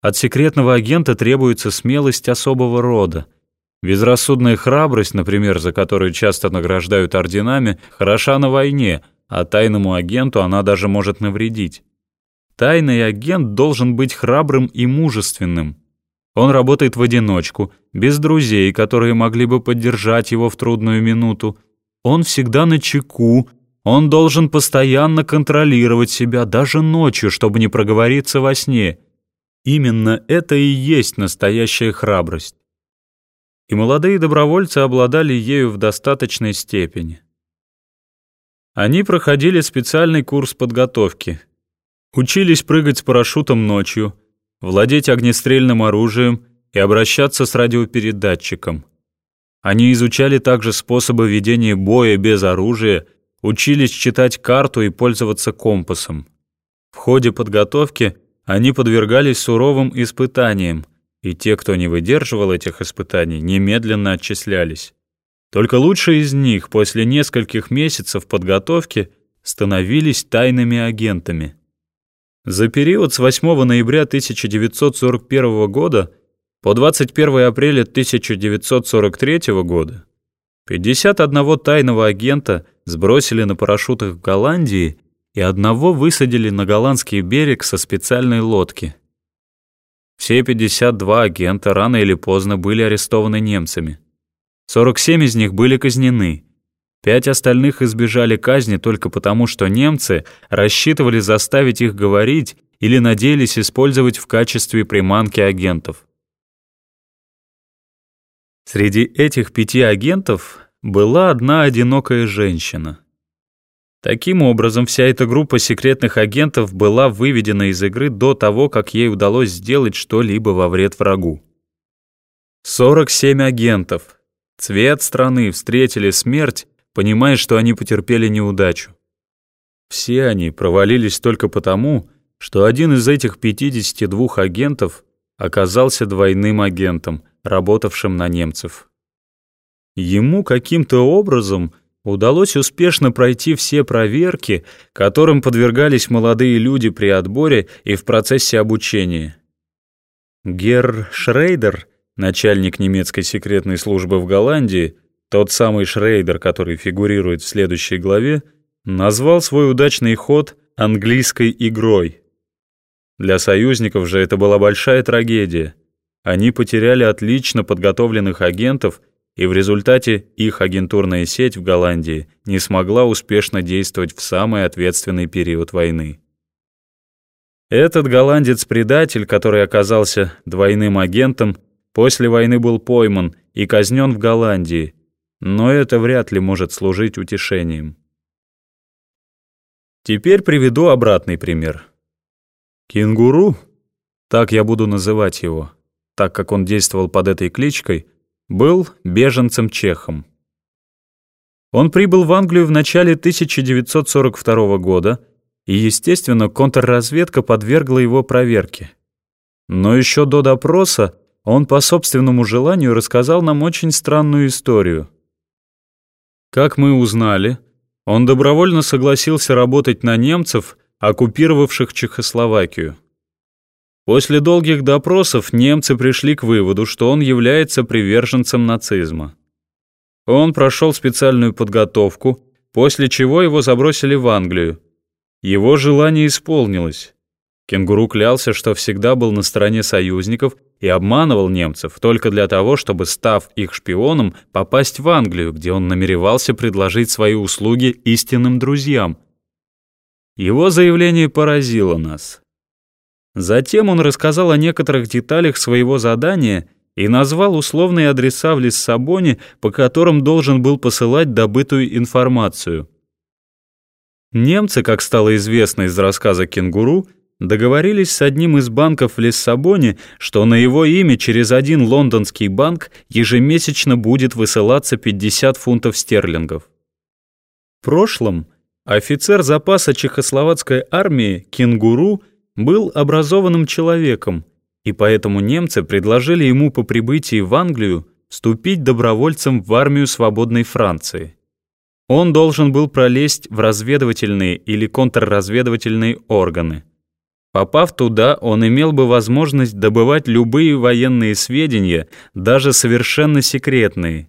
От секретного агента требуется смелость особого рода. Безрассудная храбрость, например, за которую часто награждают орденами, хороша на войне, а тайному агенту она даже может навредить. Тайный агент должен быть храбрым и мужественным. Он работает в одиночку, без друзей, которые могли бы поддержать его в трудную минуту. Он всегда на чеку, он должен постоянно контролировать себя, даже ночью, чтобы не проговориться во сне. Именно это и есть настоящая храбрость. И молодые добровольцы обладали ею в достаточной степени. Они проходили специальный курс подготовки. Учились прыгать с парашютом ночью, владеть огнестрельным оружием и обращаться с радиопередатчиком. Они изучали также способы ведения боя без оружия учились читать карту и пользоваться компасом. В ходе подготовки они подвергались суровым испытаниям, и те, кто не выдерживал этих испытаний, немедленно отчислялись. Только лучшие из них после нескольких месяцев подготовки становились тайными агентами. За период с 8 ноября 1941 года по 21 апреля 1943 года 51 тайного агента сбросили на парашютах в Голландии и одного высадили на голландский берег со специальной лодки. Все 52 агента рано или поздно были арестованы немцами. 47 из них были казнены. Пять остальных избежали казни только потому, что немцы рассчитывали заставить их говорить или надеялись использовать в качестве приманки агентов. Среди этих пяти агентов была одна одинокая женщина. Таким образом, вся эта группа секретных агентов была выведена из игры до того, как ей удалось сделать что-либо во вред врагу. 47 агентов. Цвет страны встретили смерть, понимая, что они потерпели неудачу. Все они провалились только потому, что один из этих 52 агентов оказался двойным агентом, работавшим на немцев. Ему каким-то образом удалось успешно пройти все проверки, которым подвергались молодые люди при отборе и в процессе обучения. Герр Шрейдер, начальник немецкой секретной службы в Голландии, тот самый Шрейдер, который фигурирует в следующей главе, назвал свой удачный ход английской игрой. Для союзников же это была большая трагедия. Они потеряли отлично подготовленных агентов и в результате их агентурная сеть в Голландии не смогла успешно действовать в самый ответственный период войны. Этот голландец-предатель, который оказался двойным агентом, после войны был пойман и казнен в Голландии, но это вряд ли может служить утешением. Теперь приведу обратный пример. Кенгуру, так я буду называть его, так как он действовал под этой кличкой — был беженцем-чехом. Он прибыл в Англию в начале 1942 года, и, естественно, контрразведка подвергла его проверке. Но еще до допроса он по собственному желанию рассказал нам очень странную историю. Как мы узнали, он добровольно согласился работать на немцев, оккупировавших Чехословакию. После долгих допросов немцы пришли к выводу, что он является приверженцем нацизма. Он прошел специальную подготовку, после чего его забросили в Англию. Его желание исполнилось. Кенгуру клялся, что всегда был на стороне союзников и обманывал немцев только для того, чтобы, став их шпионом, попасть в Англию, где он намеревался предложить свои услуги истинным друзьям. Его заявление поразило нас. Затем он рассказал о некоторых деталях своего задания и назвал условные адреса в Лиссабоне, по которым должен был посылать добытую информацию. Немцы, как стало известно из рассказа «Кенгуру», договорились с одним из банков в Лиссабоне, что на его имя через один лондонский банк ежемесячно будет высылаться 50 фунтов стерлингов. В прошлом офицер запаса чехословацкой армии «Кенгуру» был образованным человеком, и поэтому немцы предложили ему по прибытии в Англию вступить добровольцем в армию свободной Франции. Он должен был пролезть в разведывательные или контрразведывательные органы. Попав туда, он имел бы возможность добывать любые военные сведения, даже совершенно секретные.